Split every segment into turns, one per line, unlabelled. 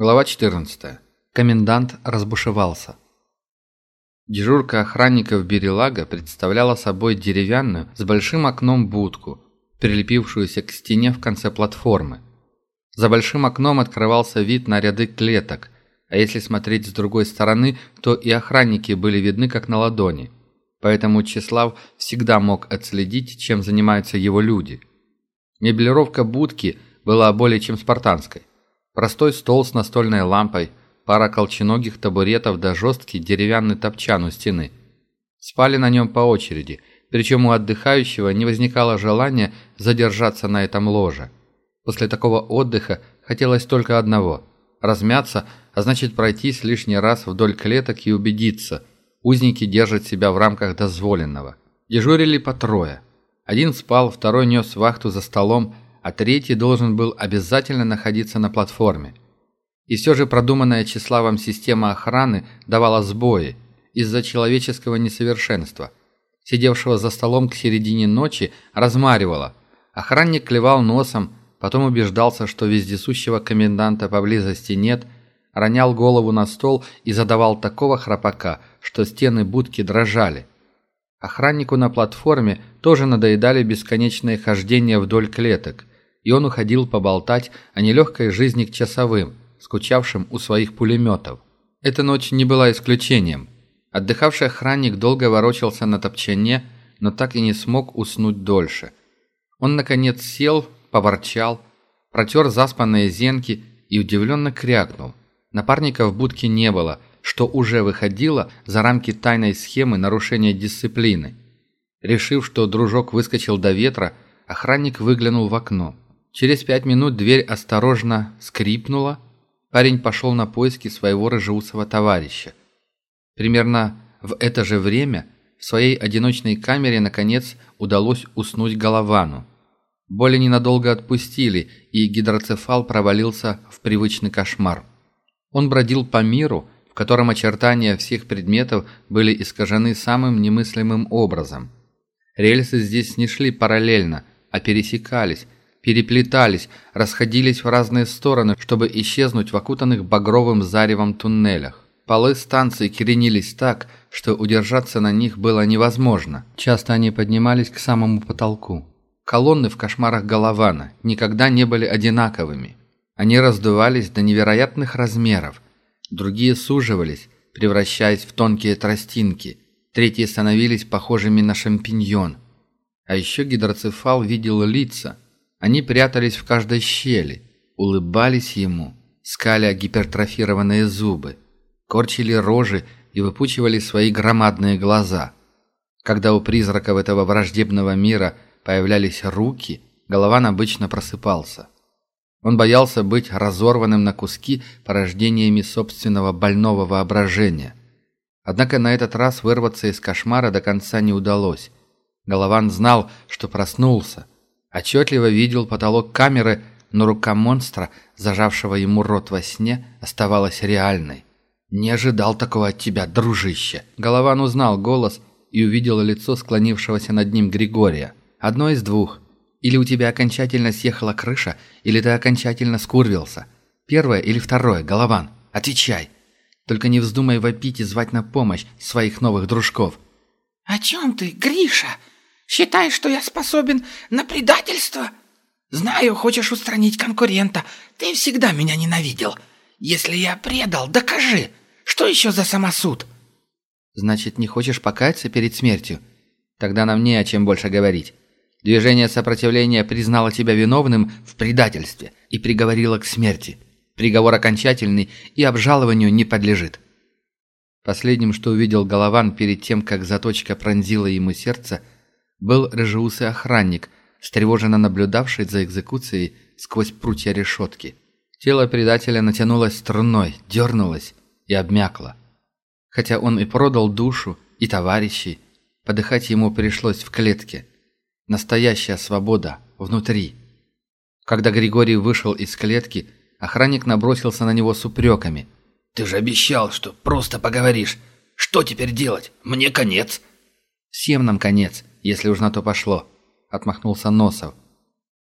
Глава 14. Комендант разбушевался. Дежурка охранников Берелага представляла собой деревянную с большим окном будку, прилепившуюся к стене в конце платформы. За большим окном открывался вид на ряды клеток, а если смотреть с другой стороны, то и охранники были видны как на ладони. Поэтому Числав всегда мог отследить, чем занимаются его люди. Меблировка будки была более чем спартанской. Простой стол с настольной лампой, пара колченогих табуретов да жесткий деревянный топчан у стены. Спали на нем по очереди, причем у отдыхающего не возникало желания задержаться на этом ложе. После такого отдыха хотелось только одного – размяться, а значит пройтись лишний раз вдоль клеток и убедиться – узники держат себя в рамках дозволенного. Дежурили по трое. Один спал, второй нес вахту за столом – а третий должен был обязательно находиться на платформе. И все же продуманная Числавом система охраны давала сбои из-за человеческого несовершенства. Сидевшего за столом к середине ночи размаривало. Охранник клевал носом, потом убеждался, что вездесущего коменданта поблизости нет, ронял голову на стол и задавал такого храпака, что стены будки дрожали. Охраннику на платформе тоже надоедали бесконечные хождения вдоль клеток и он уходил поболтать о нелегкой жизни к часовым, скучавшим у своих пулеметов. Эта ночь не была исключением. Отдыхавший охранник долго ворочался на топчане, но так и не смог уснуть дольше. Он, наконец, сел, поворчал, протер заспанные зенки и удивленно крякнул. Напарника в будке не было, что уже выходило за рамки тайной схемы нарушения дисциплины. Решив, что дружок выскочил до ветра, охранник выглянул в окно. Через пять минут дверь осторожно скрипнула. Парень пошел на поиски своего рыжеусого товарища. Примерно в это же время в своей одиночной камере наконец удалось уснуть Головану. Боли ненадолго отпустили, и гидроцефал провалился в привычный кошмар. Он бродил по миру, в котором очертания всех предметов были искажены самым немыслимым образом. Рельсы здесь не шли параллельно, а пересекались, переплетались, расходились в разные стороны, чтобы исчезнуть в окутанных багровым заревом туннелях. Полы станции кренились так, что удержаться на них было невозможно. Часто они поднимались к самому потолку. Колонны в кошмарах Голована никогда не были одинаковыми. Они раздувались до невероятных размеров. Другие суживались, превращаясь в тонкие тростинки. Третьи становились похожими на шампиньон. А еще гидроцефал видел лица – они прятались в каждой щели, улыбались ему, скаля гипертрофированные зубы, корчили рожи и выпучивали свои громадные глаза. Когда у призраков этого враждебного мира появлялись руки, Голован обычно просыпался. Он боялся быть разорванным на куски порождениями собственного больного воображения. Однако на этот раз вырваться из кошмара до конца не удалось. Голован знал, что проснулся – Отчетливо видел потолок камеры, но рука монстра, зажавшего ему рот во сне, оставалась реальной. «Не ожидал такого от тебя, дружище!» Голован узнал голос и увидел лицо склонившегося над ним Григория. «Одно из двух. Или у тебя окончательно съехала крыша, или ты окончательно скурвился. Первое или второе, Голован. Отвечай. Только не вздумай вопить и звать на помощь своих новых дружков».
«О чем ты, Гриша?» Считаешь, что я способен на предательство? Знаю, хочешь устранить конкурента. Ты всегда меня ненавидел. Если я предал, докажи. Что еще за самосуд?»
«Значит, не хочешь покаяться перед смертью? Тогда нам не о чем больше говорить. Движение сопротивления признало тебя виновным в предательстве и приговорило к смерти. Приговор окончательный и обжалованию не подлежит». Последним, что увидел Голован перед тем, как заточка пронзила ему сердце – был рыжеусый охранник, встревоженно наблюдавший за экзекуцией сквозь прутья решетки. Тело предателя натянулось струной, дернулось и обмякло. Хотя он и продал душу, и товарищей, подыхать ему пришлось в клетке. Настоящая свобода внутри. Когда Григорий вышел из клетки, охранник набросился на него с упреками.
«Ты же обещал, что просто поговоришь. Что теперь делать? Мне конец».
«Всем нам конец если уж на то пошло», — отмахнулся Носов.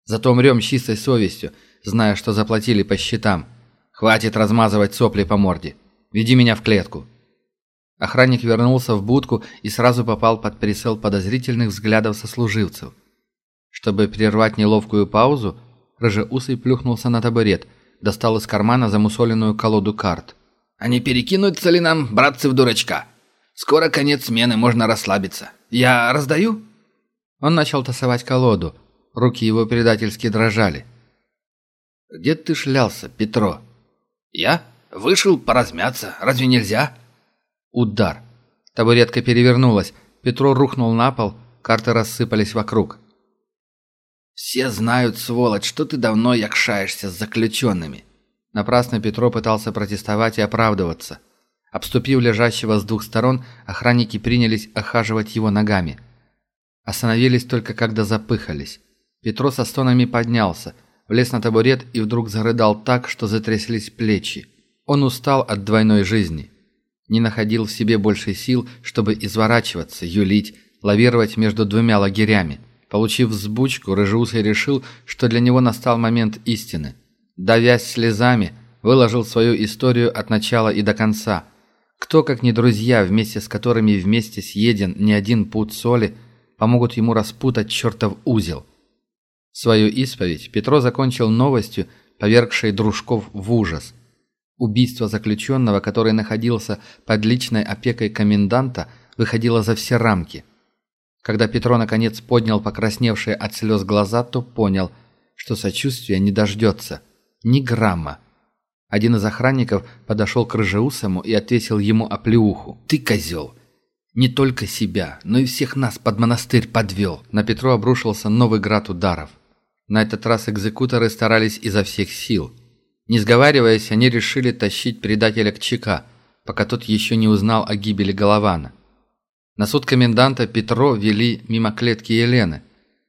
«Зато умрем чистой совестью, зная, что заплатили по счетам. Хватит размазывать сопли по морде. Веди меня в клетку». Охранник вернулся в будку и сразу попал под прицел подозрительных взглядов сослуживцев. Чтобы прервать неловкую паузу, Рыжеусый плюхнулся на табурет, достал из кармана замусоленную колоду карт.
«А не перекинуться ли нам, братцы, в дурачка? Скоро конец смены, можно расслабиться. Я раздаю?»
Он начал тасовать колоду. Руки его предательски дрожали.
«Где ты шлялся, Петро?» «Я? Вышел поразмяться. Разве нельзя?»
Удар. Табуретка перевернулась. Петро рухнул на пол, карты рассыпались вокруг.
«Все знают, сволочь, что ты давно якшаешься с заключенными».
Напрасно Петро пытался протестовать и оправдываться. Обступив лежащего с двух сторон, охранники принялись охаживать его ногами. Остановились только когда запыхались. Петро со стонами поднялся, влез на табурет и вдруг зарыдал так, что затряслись плечи. Он устал от двойной жизни. Не находил в себе больше сил, чтобы изворачиваться, юлить, лавировать между двумя лагерями. Получив взбучку, Рыжеусый решил, что для него настал момент истины. Давясь слезами, выложил свою историю от начала и до конца. Кто, как не друзья, вместе с которыми вместе съеден не один пуд соли, помогут ему распутать чертов узел. Свою исповедь Петро закончил новостью, повергшей дружков в ужас. Убийство заключенного, который находился под личной опекой коменданта, выходило за все рамки – когда Петро наконец поднял покрасневшие от слез глаза, то понял, что сочувствия не дождется. Ни грамма. Один из охранников подошел к Рыжеусому и отвесил ему оплеуху. «Ты козел! Не только себя, но и всех нас под монастырь подвел!» На Петро обрушился новый град ударов. На этот раз экзекуторы старались изо всех сил. Не сговариваясь, они решили тащить предателя к ЧК, пока тот еще не узнал о гибели Голована. На суд коменданта Петро вели мимо клетки Елены.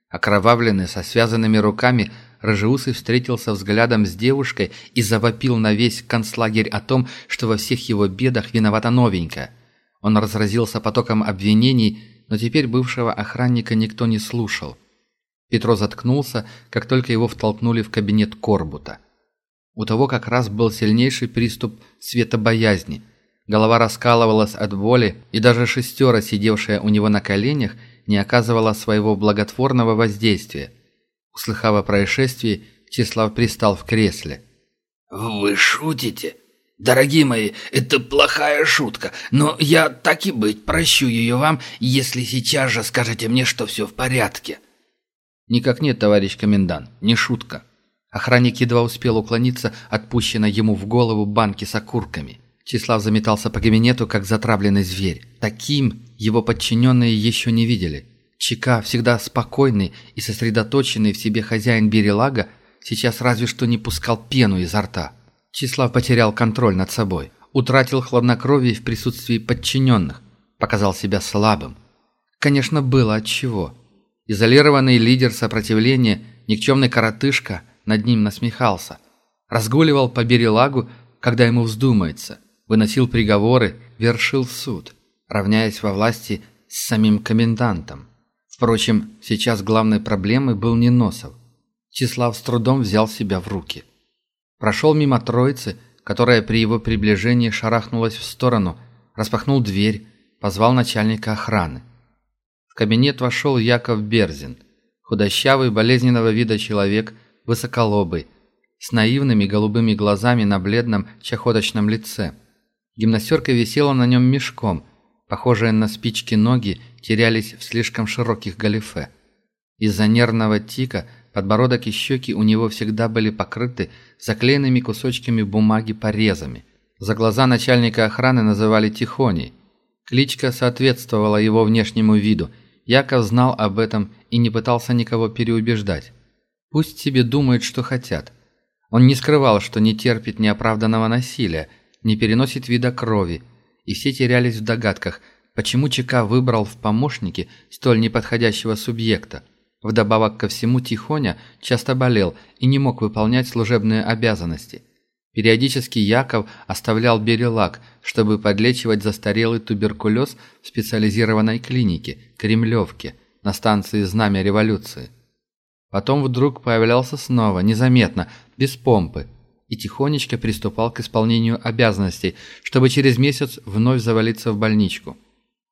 Окровавленный, со связанными руками, Рожеусый встретился взглядом с девушкой и завопил на весь концлагерь о том, что во всех его бедах виновата новенькая. Он разразился потоком обвинений, но теперь бывшего охранника никто не слушал. Петро заткнулся, как только его втолкнули в кабинет Корбута. У того как раз был сильнейший приступ светобоязни – Голова раскалывалась от боли, и даже шестера, сидевшая у него на коленях, не оказывала своего благотворного воздействия. Услыхав о происшествии, Числав пристал в кресле.
«Вы шутите? Дорогие мои, это плохая шутка, но я так и быть прощу ее вам, если сейчас же скажете мне, что все в порядке».
«Никак нет, товарищ комендант, не шутка». Охранник едва успел уклониться от пущенной ему в голову банки с окурками – Числав заметался по кабинету, как затравленный зверь. Таким его подчиненные еще не видели. Чека, всегда спокойный и сосредоточенный в себе хозяин Берелага, сейчас разве что не пускал пену изо рта. Числав потерял контроль над собой, утратил хладнокровие в присутствии подчиненных, показал себя слабым. Конечно, было отчего. Изолированный лидер сопротивления, никчемный коротышка, над ним насмехался. Разгуливал по Берелагу, когда ему вздумается – выносил приговоры, вершил суд, равняясь во власти с самим комендантом. Впрочем, сейчас главной проблемой был не Носов. Числав с трудом взял себя в руки. Прошел мимо троицы, которая при его приближении шарахнулась в сторону, распахнул дверь, позвал начальника охраны. В кабинет вошел Яков Берзин, худощавый, болезненного вида человек, высоколобый, с наивными голубыми глазами на бледном чахоточном лице – Гимнастерка висела на нем мешком. Похожие на спички ноги терялись в слишком широких галифе. Из-за нервного тика подбородок и щеки у него всегда были покрыты заклеенными кусочками бумаги порезами. За глаза начальника охраны называли Тихоней. Кличка соответствовала его внешнему виду. Яков знал об этом и не пытался никого переубеждать. Пусть себе думают, что хотят. Он не скрывал, что не терпит неоправданного насилия, не переносит вида крови, и все терялись в догадках, почему ЧК выбрал в помощники столь неподходящего субъекта. Вдобавок ко всему Тихоня часто болел и не мог выполнять служебные обязанности. Периодически Яков оставлял Берелак, чтобы подлечивать застарелый туберкулез в специализированной клинике, Кремлевке, на станции «Знамя революции». Потом вдруг появлялся снова, незаметно, без помпы, и тихонечко приступал к исполнению обязанностей, чтобы через месяц вновь завалиться в больничку.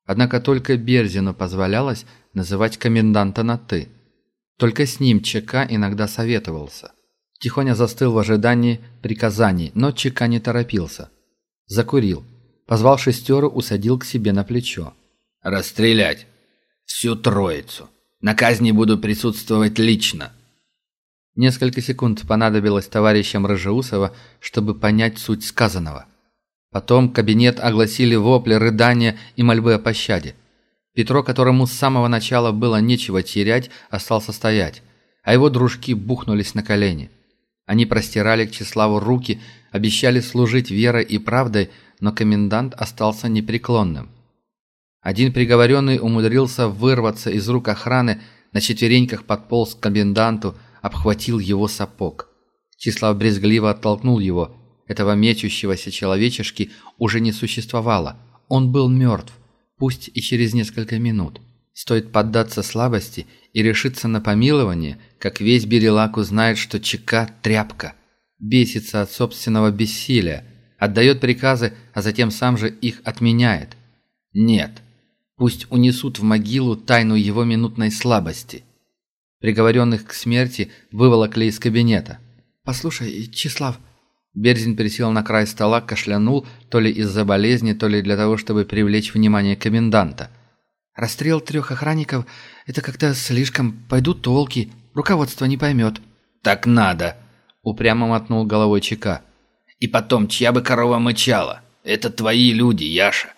Однако только Берзину позволялось называть коменданта на «ты». Только с ним ЧК иногда советовался. Тихоня застыл в ожидании приказаний, но ЧК не торопился. Закурил. Позвал шестеру, усадил к себе на плечо.
«Расстрелять! Всю троицу! На казни буду присутствовать лично!»
Несколько секунд понадобилось товарищам Рыжеусова, чтобы понять суть сказанного. Потом кабинет огласили вопли, рыдания и мольбы о пощаде. Петро, которому с самого начала было нечего терять, остался стоять, а его дружки бухнулись на колени. Они простирали к Числаву руки, обещали служить верой и правдой, но комендант остался непреклонным. Один приговоренный умудрился вырваться из рук охраны, на четвереньках подполз к коменданту, обхватил его сапог. Числав брезгливо оттолкнул его. Этого мечущегося человечешки уже не существовало. Он был мертв, пусть и через несколько минут. Стоит поддаться слабости и решиться на помилование, как весь Берелак узнает, что ЧК – тряпка. Бесится от собственного бессилия, отдает приказы, а затем сам же их отменяет. Нет, пусть унесут в могилу тайну его минутной слабости. Приговоренных к смерти выволокли из кабинета. «Послушай, Числав...» Берзин пересел на край стола, кашлянул, то ли из-за болезни, то ли для того, чтобы привлечь внимание коменданта. «Расстрел трех охранников — это как-то слишком. Пойдут толки. Руководство не поймет».
«Так надо!» — упрямо мотнул головой ЧК. «И потом, чья бы корова мычала? Это твои люди, Яша.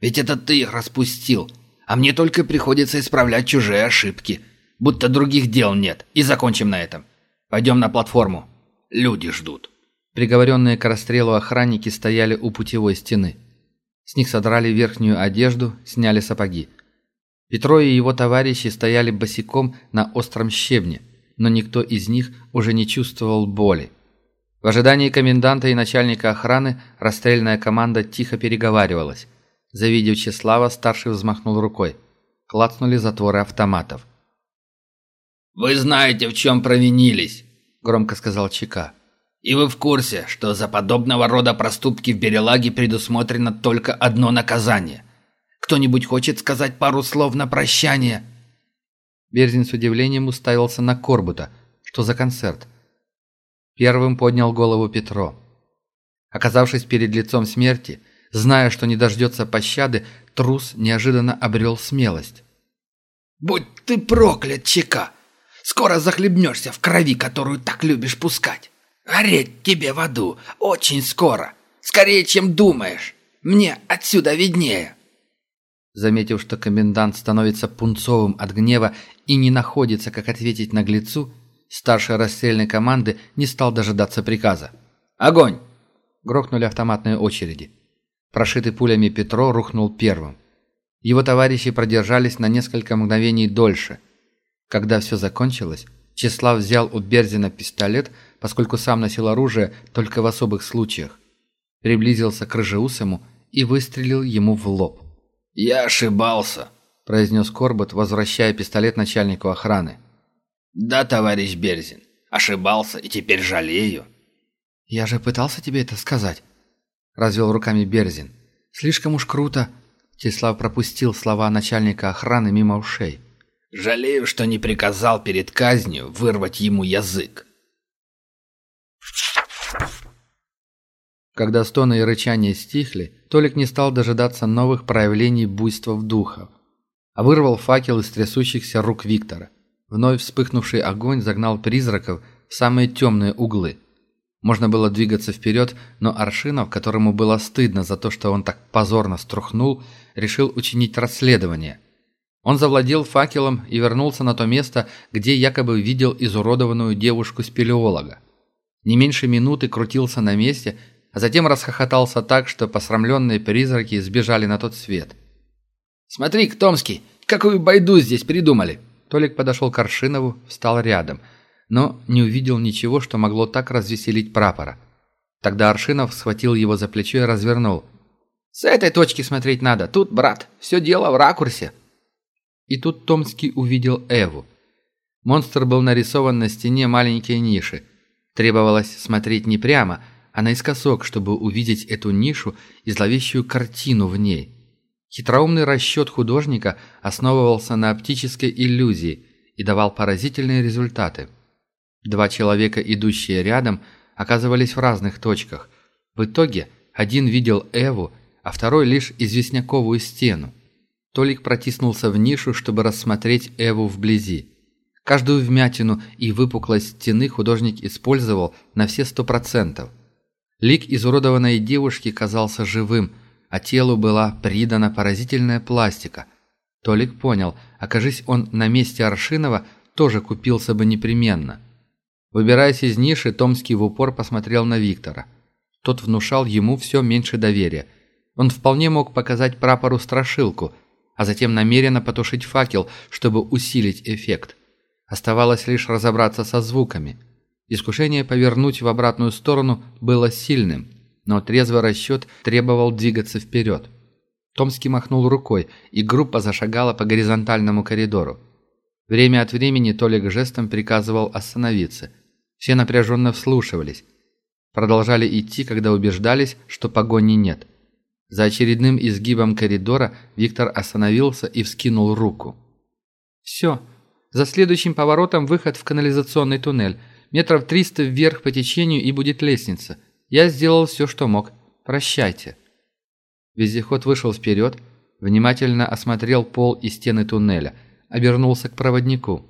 Ведь это ты их распустил. А мне только приходится исправлять чужие ошибки будто других дел нет, и закончим на этом. Пойдем на платформу. Люди ждут».
Приговоренные к расстрелу охранники стояли у путевой стены. С них содрали верхнюю одежду, сняли сапоги. Петро и его товарищи стояли босиком на остром щебне, но никто из них уже не чувствовал боли. В ожидании коменданта и начальника охраны расстрельная команда тихо переговаривалась. Завидев Чеслава, старший взмахнул рукой. Клацнули затворы автоматов.
«Вы знаете, в чем провинились», – громко сказал Чика. «И вы в курсе, что за подобного рода проступки в Берелаге предусмотрено только одно наказание. Кто-нибудь хочет сказать пару слов на прощание?»
Берзин с удивлением уставился на Корбута. Что за концерт? Первым поднял голову Петро. Оказавшись перед лицом смерти, зная, что не дождется пощады, трус неожиданно обрел смелость.
«Будь ты проклят, Чика! Скоро захлебнешься в крови, которую так любишь пускать. Гореть тебе в аду очень скоро. Скорее, чем думаешь. Мне отсюда виднее».
Заметив, что комендант становится пунцовым от гнева и не находится, как ответить наглецу, старший расстрельной команды не стал дожидаться приказа. «Огонь!» — грохнули автоматные очереди. Прошитый пулями Петро рухнул первым. Его товарищи продержались на несколько мгновений дольше, когда все закончилось, Числав взял у Берзина пистолет, поскольку сам носил оружие только в особых случаях. Приблизился к Рыжеусому и выстрелил ему в лоб.
«Я ошибался», – произнес Корбут, возвращая пистолет начальнику охраны. «Да, товарищ Берзин, ошибался и теперь жалею».
«Я же пытался тебе это сказать», – развел руками Берзин. «Слишком уж круто». Числав пропустил слова начальника охраны мимо ушей.
Жалею, что не приказал перед казнью вырвать ему язык.
Когда стоны и рычания стихли, Толик не стал дожидаться новых проявлений буйства в духах, а вырвал факел из трясущихся рук Виктора. Вновь вспыхнувший огонь загнал призраков в самые темные углы. Можно было двигаться вперед, но Аршинов, которому было стыдно за то, что он так позорно струхнул, решил учинить расследование – он завладел факелом и вернулся на то место, где якобы видел изуродованную девушку-спелеолога. Не меньше минуты крутился на месте, а затем расхохотался так, что посрамленные призраки сбежали на тот свет.
«Смотри, Томский, какую байду здесь придумали!»
Толик подошел к Аршинову, встал рядом, но не увидел ничего, что могло так развеселить прапора. Тогда Аршинов схватил его за плечо и развернул.
«С этой точки смотреть надо. Тут, брат, все дело в ракурсе».
И тут Томский увидел Эву. Монстр был нарисован на стене маленькой ниши. Требовалось смотреть не прямо, а наискосок, чтобы увидеть эту нишу и зловещую картину в ней. Хитроумный расчет художника основывался на оптической иллюзии и давал поразительные результаты. Два человека, идущие рядом, оказывались в разных точках. В итоге один видел Эву, а второй лишь известняковую стену. Толик протиснулся в нишу, чтобы рассмотреть Эву вблизи. Каждую вмятину и выпуклость стены художник использовал на все сто процентов. Лик изуродованной девушки казался живым, а телу была придана поразительная пластика. Толик понял, окажись он на месте Аршинова, тоже купился бы непременно. Выбираясь из ниши, Томский в упор посмотрел на Виктора. Тот внушал ему все меньше доверия. Он вполне мог показать прапору страшилку, а затем намеренно потушить факел, чтобы усилить эффект. Оставалось лишь разобраться со звуками. Искушение повернуть в обратную сторону было сильным, но трезвый расчет требовал двигаться вперед. Томский махнул рукой, и группа зашагала по горизонтальному коридору. Время от времени Толик жестом приказывал остановиться. Все напряженно вслушивались. Продолжали идти, когда убеждались, что погони нет. За очередным изгибом коридора Виктор остановился и вскинул руку. «Все. За следующим поворотом выход в канализационный туннель. Метров триста вверх по течению и будет лестница. Я сделал все, что мог. Прощайте». Вездеход вышел вперед, внимательно осмотрел пол и стены туннеля, обернулся к проводнику.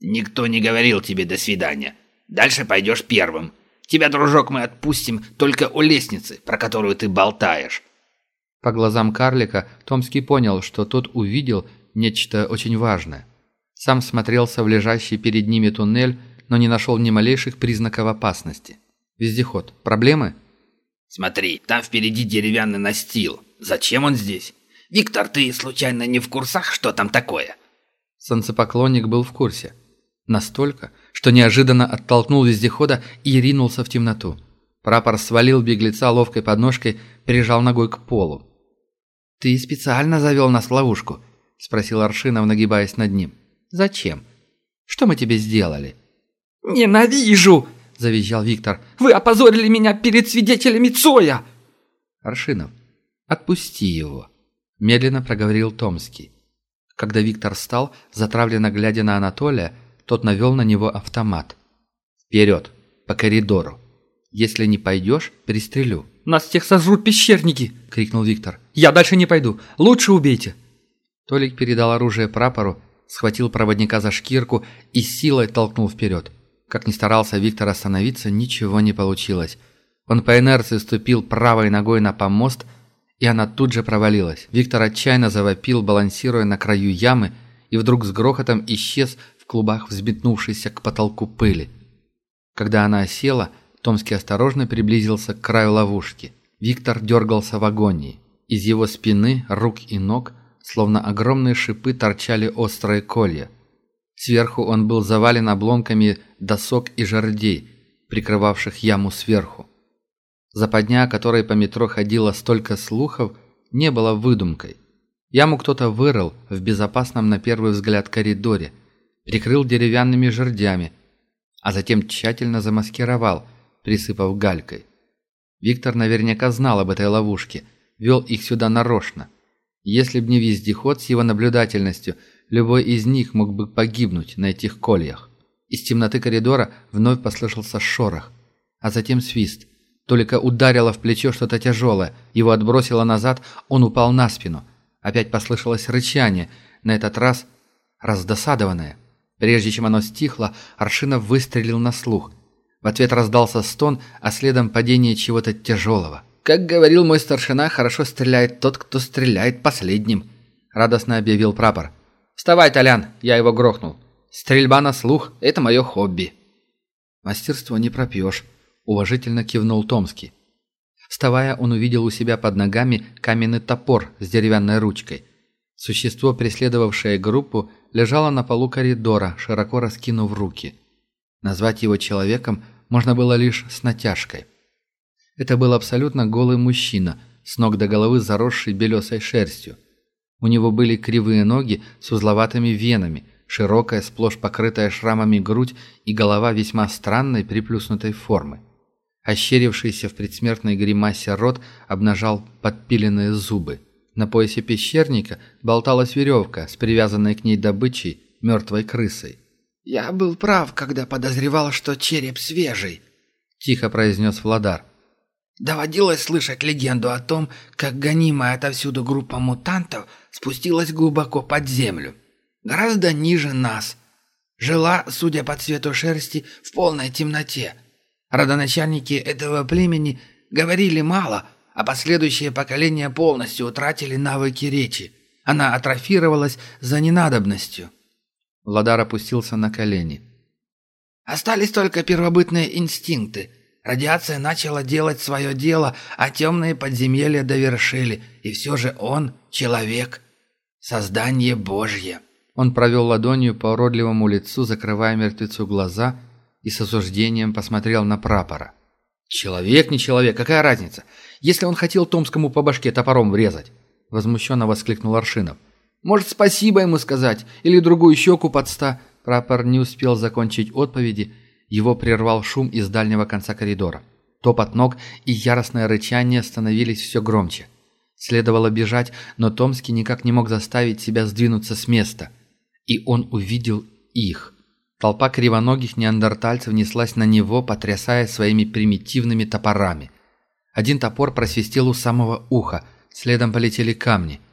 «Никто не говорил тебе «до свидания». Дальше пойдешь первым. Тебя, дружок, мы отпустим только у лестницы, про которую ты болтаешь».
По глазам карлика Томский понял, что тот увидел нечто очень важное. Сам смотрелся в лежащий перед ними туннель, но не нашел ни малейших признаков опасности. «Вездеход, проблемы?»
«Смотри, там впереди деревянный настил. Зачем он здесь? Виктор, ты случайно не в курсах, что там такое?»
Солнцепоклонник был в курсе. Настолько, что неожиданно оттолкнул вездехода и ринулся в темноту. Прапор свалил беглеца ловкой подножкой, прижал ногой к полу. «Ты специально завел нас в ловушку?» – спросил Аршинов, нагибаясь над ним. «Зачем? Что мы тебе сделали?»
«Ненавижу!» – завизжал Виктор. «Вы опозорили меня перед свидетелями Цоя!»
«Аршинов, отпусти его!» – медленно проговорил Томский. Когда Виктор встал, затравленно глядя на Анатолия, тот навел на него автомат. «Вперед! По коридору! Если не пойдешь, пристрелю!»
«Нас всех сожрут пещерники!» — крикнул Виктор. «Я дальше не пойду! Лучше убейте!»
Толик передал оружие прапору, схватил проводника за шкирку и силой толкнул вперед. Как ни старался Виктор остановиться, ничего не получилось. Он по инерции ступил правой ногой на помост, и она тут же провалилась. Виктор отчаянно завопил, балансируя на краю ямы, и вдруг с грохотом исчез клубах взметнувшейся к потолку пыли. Когда она осела, Томский осторожно приблизился к краю ловушки. Виктор дергался в агонии. Из его спины, рук и ног, словно огромные шипы, торчали острые колья. Сверху он был завален обломками досок и жердей, прикрывавших яму сверху. Западня, о которой по метро ходило столько слухов, не была выдумкой. Яму кто-то вырыл в безопасном на первый взгляд коридоре, прикрыл деревянными жердями, а затем тщательно замаскировал, присыпав галькой. Виктор наверняка знал об этой ловушке, вел их сюда нарочно. Если б не вездеход с его наблюдательностью, любой из них мог бы погибнуть на этих кольях. Из темноты коридора вновь послышался шорох, а затем свист. Только ударило в плечо что-то тяжелое, его отбросило назад, он упал на спину – Опять послышалось рычание, на этот раз раздосадованное. Прежде чем оно стихло, Аршинов выстрелил на слух. В ответ раздался стон, а следом падение чего-то тяжелого. «Как говорил мой старшина, хорошо стреляет тот, кто стреляет последним», — радостно объявил прапор. «Вставай, Толян, я его грохнул. Стрельба на слух — это мое хобби». «Мастерство не пропьешь», — уважительно кивнул Томский. Вставая, он увидел у себя под ногами каменный топор с деревянной ручкой. Существо, преследовавшее группу, лежало на полу коридора, широко раскинув руки. Назвать его человеком можно было лишь с натяжкой. Это был абсолютно голый мужчина, с ног до головы заросший белесой шерстью. У него были кривые ноги с узловатыми венами, широкая, сплошь покрытая шрамами грудь и голова весьма странной приплюснутой формы. Ощерившийся в предсмертной гримасе рот обнажал подпиленные зубы. На поясе пещерника болталась веревка с привязанной к ней добычей мертвой крысой.
«Я был прав, когда подозревал, что череп свежий», — тихо произнес Владар. «Доводилось слышать легенду о том, как гонимая отовсюду группа мутантов спустилась глубоко под землю, гораздо ниже нас. Жила, судя по цвету шерсти, в полной темноте. Родоначальники этого племени говорили мало, а последующие поколения полностью утратили навыки речи. Она атрофировалась за ненадобностью».
Владар опустился на колени.
«Остались только первобытные инстинкты. Радиация начала делать свое дело, а темные подземелья довершили. И все же он — человек. Создание Божье».
Он провел ладонью по уродливому лицу, закрывая мертвецу глаза, и с осуждением посмотрел на прапора.
«Человек, не человек, какая разница? Если он хотел Томскому по башке топором врезать!» Возмущенно воскликнул Аршинов. Может, спасибо ему сказать? Или другую щеку под ста?» Прапор не успел закончить отповеди. Его прервал шум из дальнего конца коридора. Топот ног и яростное рычание становились все громче. Следовало бежать, но Томский никак не мог заставить себя сдвинуться с места. И он увидел их. Толпа кривоногих неандертальцев неслась на него, потрясая своими примитивными топорами. Один топор просвистел у самого уха, следом полетели камни –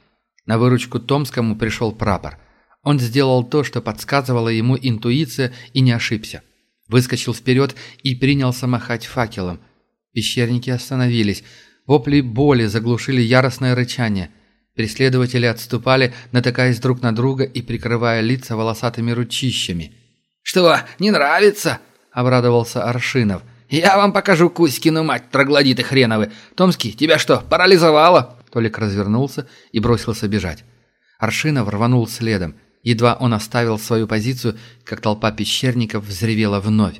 на выручку Томскому пришел прапор. Он сделал то, что подсказывала ему интуиция, и не ошибся. Выскочил вперед и принялся махать факелом. Пещерники остановились. Вопли боли заглушили яростное рычание. Преследователи отступали, натыкаясь друг на друга и прикрывая лица волосатыми ручищами.
«Что, не нравится?» – обрадовался Аршинов. «Я вам покажу Кузькину мать, троглодиты хреновы! Томский, тебя что, парализовало?»
Толик развернулся и бросился бежать. Аршинов рванул следом. Едва он оставил свою позицию, как толпа пещерников взревела вновь.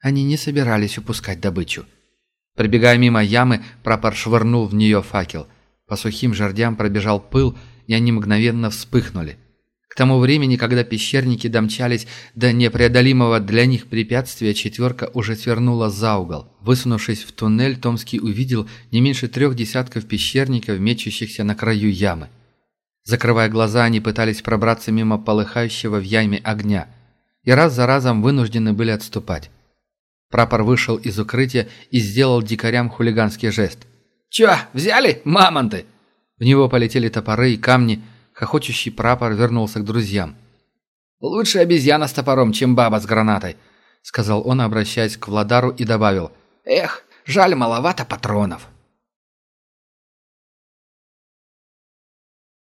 Они не собирались упускать добычу. Пробегая мимо ямы, прапор швырнул в нее факел. По сухим жердям пробежал пыл, и они мгновенно вспыхнули. Тому времени, когда пещерники домчались до непреодолимого для них препятствия, четверка уже свернула за угол. Высунувшись в туннель, Томский увидел не меньше трех десятков пещерников, мечущихся на краю ямы. Закрывая глаза, они пытались пробраться мимо полыхающего в яме огня. И раз за разом вынуждены были отступать. Прапор вышел из укрытия и сделал дикарям хулиганский жест.
«Чё, взяли, мамонты?»
В него полетели топоры и камни – Хохочущий прапор вернулся к друзьям.
«Лучше обезьяна с топором, чем баба с гранатой», —
сказал он, обращаясь к Владару, и добавил.
«Эх, жаль, маловато патронов».